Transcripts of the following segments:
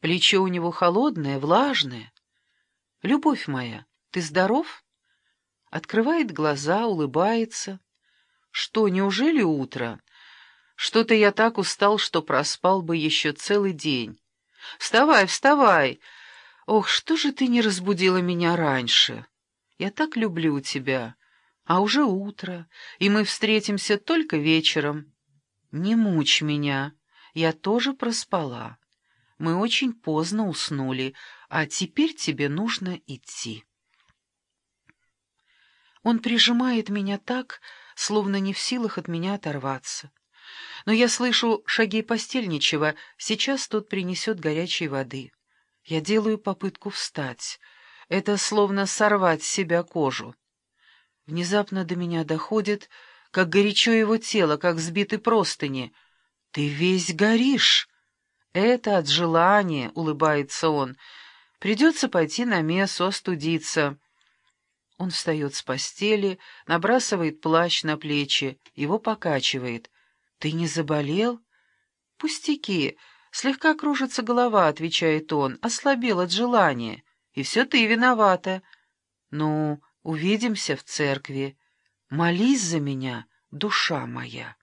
Плечо у него холодное, влажное. «Любовь моя, ты здоров?» Открывает глаза, улыбается. «Что, неужели утро? Что-то я так устал, что проспал бы еще целый день. Вставай, вставай! Ох, что же ты не разбудила меня раньше? Я так люблю тебя. А уже утро, и мы встретимся только вечером. Не мучь меня, я тоже проспала. Мы очень поздно уснули, а теперь тебе нужно идти». Он прижимает меня так, словно не в силах от меня оторваться. Но я слышу шаги постельничего, сейчас тот принесет горячей воды. Я делаю попытку встать. Это словно сорвать с себя кожу. Внезапно до меня доходит, как горячо его тело, как взбиты простыни. «Ты весь горишь!» «Это от желания», — улыбается он. «Придется пойти на мессу, остудиться». Он встает с постели, набрасывает плащ на плечи, его покачивает. «Ты не заболел?» «Пустяки. Слегка кружится голова», — отвечает он, — «ослабел от желания. И все ты виновата. Ну, увидимся в церкви. Молись за меня, душа моя».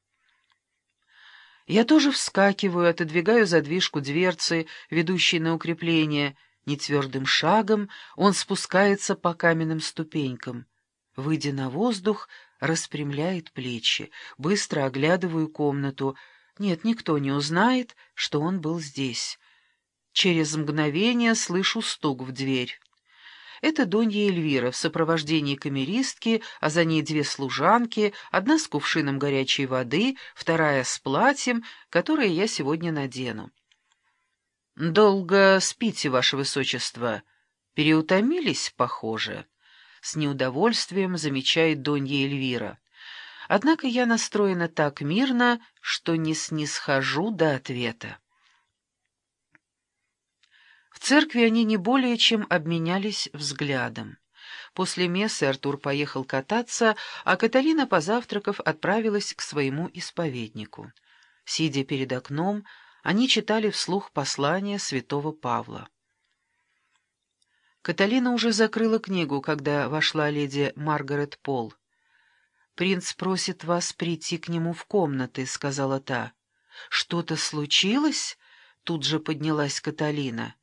Я тоже вскакиваю, отодвигаю задвижку дверцы, ведущей на укрепление — Нетвердым шагом он спускается по каменным ступенькам. Выйдя на воздух, распрямляет плечи. Быстро оглядываю комнату. Нет, никто не узнает, что он был здесь. Через мгновение слышу стук в дверь. Это Донья Эльвира в сопровождении камеристки, а за ней две служанки, одна с кувшином горячей воды, вторая с платьем, которое я сегодня надену. «Долго спите, ваше высочество? Переутомились, похоже?» С неудовольствием замечает Донья Эльвира. Однако я настроена так мирно, что не снисхожу до ответа. Церкви они не более чем обменялись взглядом. После мессы Артур поехал кататься, а Каталина, позавтракав, отправилась к своему исповеднику. Сидя перед окном, они читали вслух послание святого Павла. Каталина уже закрыла книгу, когда вошла леди Маргарет Пол. «Принц просит вас прийти к нему в комнаты», — сказала та. «Что-то случилось?» — тут же поднялась Каталина.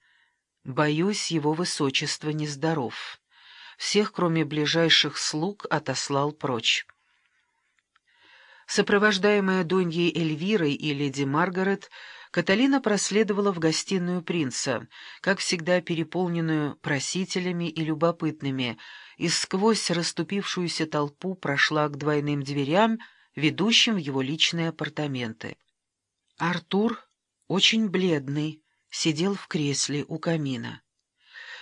«Боюсь, его высочество нездоров. Всех, кроме ближайших слуг, отослал прочь». Сопровождаемая Доньей Эльвирой и леди Маргарет, Каталина проследовала в гостиную принца, как всегда переполненную просителями и любопытными, и сквозь расступившуюся толпу прошла к двойным дверям, ведущим в его личные апартаменты. Артур, очень бледный, сидел в кресле у камина.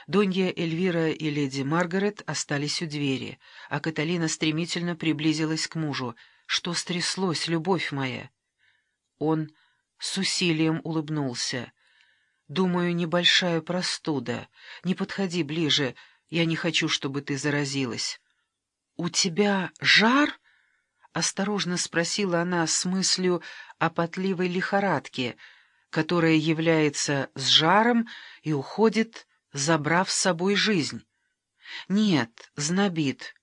Донья Эльвира и леди Маргарет остались у двери, а Каталина стремительно приблизилась к мужу. «Что стряслось, любовь моя?» Он с усилием улыбнулся. «Думаю, небольшая простуда. Не подходи ближе, я не хочу, чтобы ты заразилась». «У тебя жар?» — осторожно спросила она с мыслью о потливой лихорадке, которая является с жаром и уходит, забрав с собой жизнь. «Нет, знобит.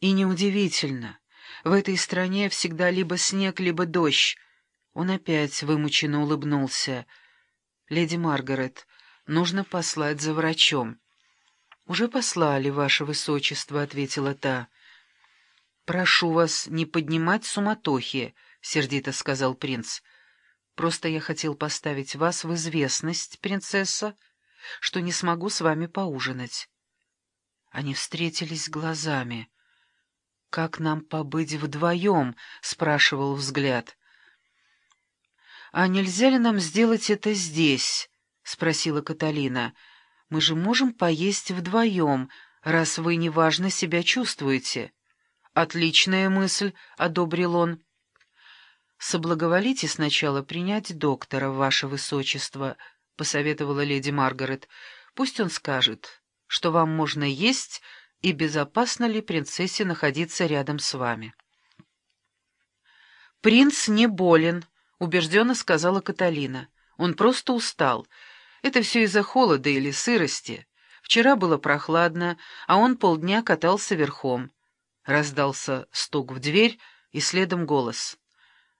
И неудивительно. В этой стране всегда либо снег, либо дождь, он опять вымученно улыбнулся. «Леди Маргарет, нужно послать за врачом». «Уже послали, ваше высочество», — ответила та. «Прошу вас не поднимать суматохи», — сердито сказал принц. «Просто я хотел поставить вас в известность, принцесса, что не смогу с вами поужинать». Они встретились глазами. «Как нам побыть вдвоем?» — спрашивал взгляд. «А нельзя ли нам сделать это здесь?» — спросила Каталина. «Мы же можем поесть вдвоем, раз вы неважно себя чувствуете». «Отличная мысль», — одобрил он. «Соблаговолите сначала принять доктора, ваше высочество», — посоветовала леди Маргарет. «Пусть он скажет, что вам можно есть и безопасно ли принцессе находиться рядом с вами». «Принц не болен», — убежденно сказала Каталина. «Он просто устал. Это все из-за холода или сырости. Вчера было прохладно, а он полдня катался верхом. Раздался стук в дверь и следом голос.